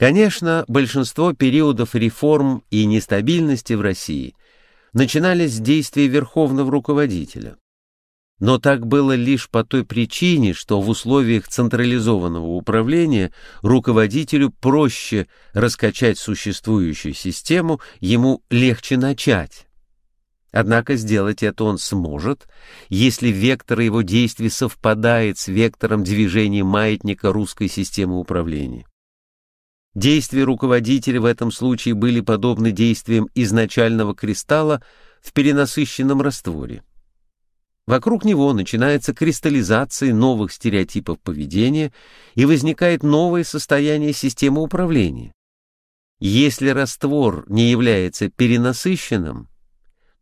Конечно, большинство периодов реформ и нестабильности в России начинались с действий верховного руководителя. Но так было лишь по той причине, что в условиях централизованного управления руководителю проще раскачать существующую систему, ему легче начать. Однако сделать это он сможет, если вектор его действий совпадает с вектором движения маятника русской системы управления. Действия руководителя в этом случае были подобны действиям изначального кристалла в перенасыщенном растворе. Вокруг него начинается кристаллизация новых стереотипов поведения и возникает новое состояние системы управления. Если раствор не является перенасыщенным,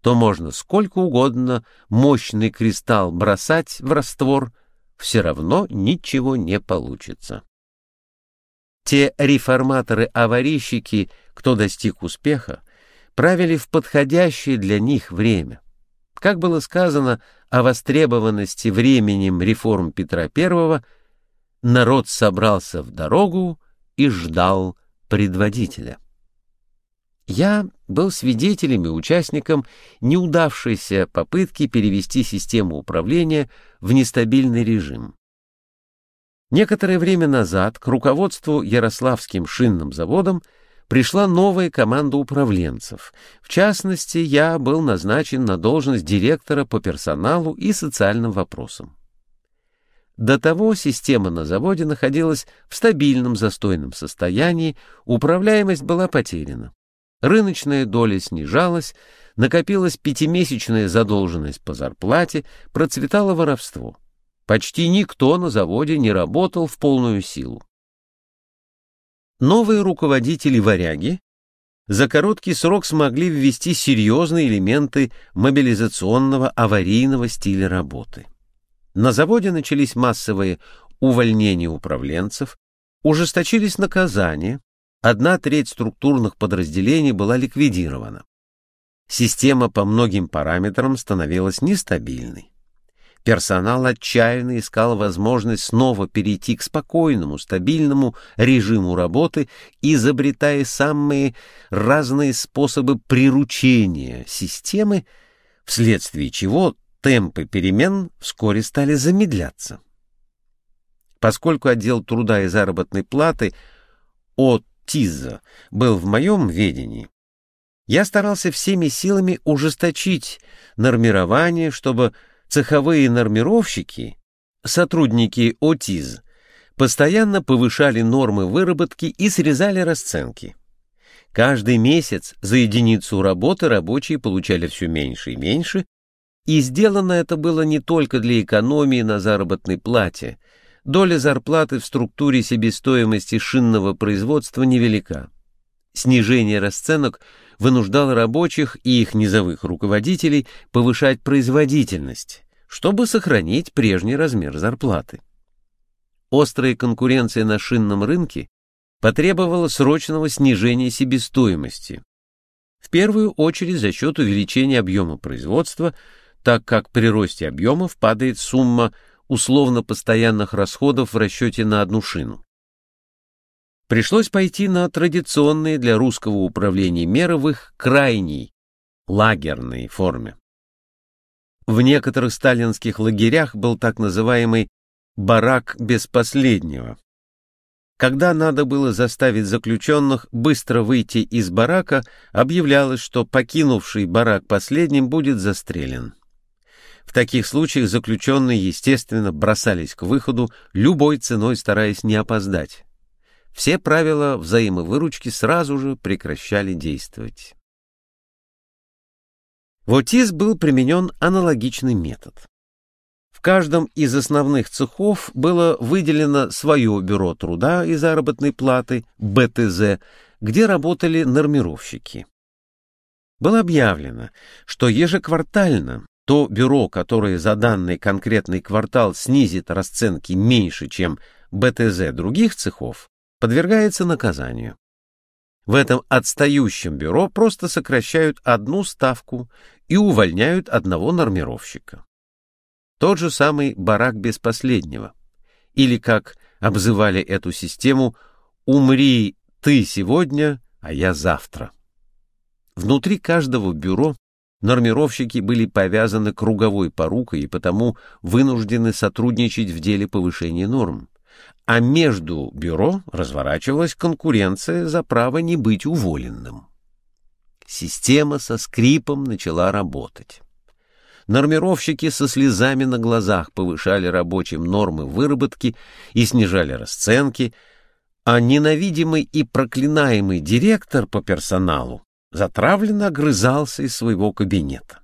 то можно сколько угодно мощный кристалл бросать в раствор, все равно ничего не получится. Те реформаторы-аварийщики, кто достиг успеха, правили в подходящее для них время. Как было сказано о востребованности временем реформ Петра I, народ собрался в дорогу и ждал предводителя. Я был свидетелем и участником неудавшейся попытки перевести систему управления в нестабильный режим. Некоторое время назад к руководству Ярославским шинным заводом пришла новая команда управленцев. В частности, я был назначен на должность директора по персоналу и социальным вопросам. До того система на заводе находилась в стабильном застойном состоянии, управляемость была потеряна. Рыночная доля снижалась, накопилась пятимесячная задолженность по зарплате, процветало воровство. Почти никто на заводе не работал в полную силу. Новые руководители «Варяги» за короткий срок смогли ввести серьезные элементы мобилизационного аварийного стиля работы. На заводе начались массовые увольнения управленцев, ужесточились наказания, одна треть структурных подразделений была ликвидирована. Система по многим параметрам становилась нестабильной. Персонал отчаянно искал возможность снова перейти к спокойному, стабильному режиму работы, изобретая самые разные способы приручения системы, вследствие чего темпы перемен вскоре стали замедляться. Поскольку отдел труда и заработной платы от ТИЗа был в моем ведении, я старался всеми силами ужесточить нормирование, чтобы цеховые нормировщики, сотрудники ОТИЗ, постоянно повышали нормы выработки и срезали расценки. Каждый месяц за единицу работы рабочие получали все меньше и меньше, и сделано это было не только для экономии на заработной плате. Доля зарплаты в структуре себестоимости шинного производства невелика. Снижение расценок вынуждало рабочих и их низовых руководителей повышать производительность, чтобы сохранить прежний размер зарплаты. Острая конкуренция на шинном рынке потребовала срочного снижения себестоимости, в первую очередь за счет увеличения объема производства, так как при росте объемов падает сумма условно постоянных расходов в расчете на одну шину. Пришлось пойти на традиционные для русского управления меры в их крайней, лагерной форме. В некоторых сталинских лагерях был так называемый «барак без последнего». Когда надо было заставить заключенных быстро выйти из барака, объявлялось, что покинувший барак последним будет застрелен. В таких случаях заключенные, естественно, бросались к выходу, любой ценой стараясь не опоздать все правила взаимовыручки сразу же прекращали действовать. В ОТИС был применен аналогичный метод. В каждом из основных цехов было выделено свое бюро труда и заработной платы, БТЗ, где работали нормировщики. Было объявлено, что ежеквартально то бюро, которое за данный конкретный квартал снизит расценки меньше, чем БТЗ других цехов, подвергается наказанию. В этом отстающем бюро просто сокращают одну ставку и увольняют одного нормировщика. Тот же самый барак без последнего, или, как обзывали эту систему, «умри «ты сегодня, а я завтра». Внутри каждого бюро нормировщики были повязаны круговой порукой и потому вынуждены сотрудничать в деле повышения норм. А между бюро разворачивалась конкуренция за право не быть уволенным. Система со скрипом начала работать. Нормировщики со слезами на глазах повышали рабочим нормы выработки и снижали расценки, а ненавидимый и проклинаемый директор по персоналу затравленно огрызался из своего кабинета.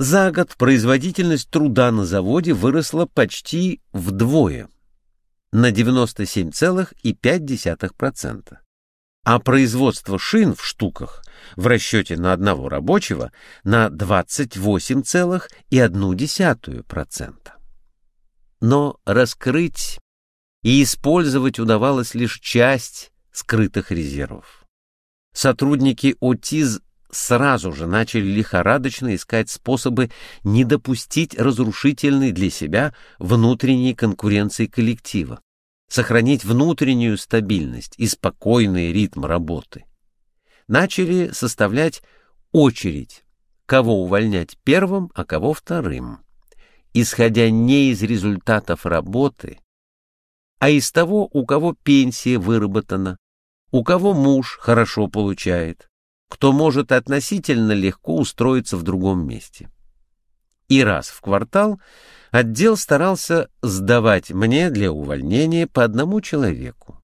За год производительность труда на заводе выросла почти вдвое, на 97,5% а производство шин в штуках в расчете на одного рабочего на 28,1%. Но раскрыть и использовать удавалось лишь часть скрытых резервов. Сотрудники ОТИЗ сразу же начали лихорадочно искать способы не допустить разрушительной для себя внутренней конкуренции коллектива сохранить внутреннюю стабильность и спокойный ритм работы. Начали составлять очередь, кого увольнять первым, а кого вторым, исходя не из результатов работы, а из того, у кого пенсия выработана, у кого муж хорошо получает, кто может относительно легко устроиться в другом месте. И раз в квартал отдел старался сдавать мне для увольнения по одному человеку.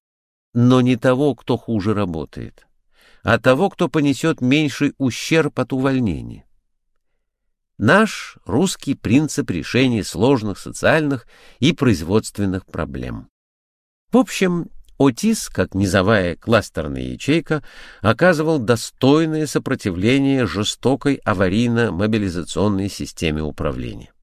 Но не того, кто хуже работает, а того, кто понесет меньший ущерб от увольнения. Наш русский принцип решения сложных социальных и производственных проблем. В общем, ОТИС, как низовая кластерная ячейка, оказывал достойное сопротивление жестокой аварийно-мобилизационной системе управления.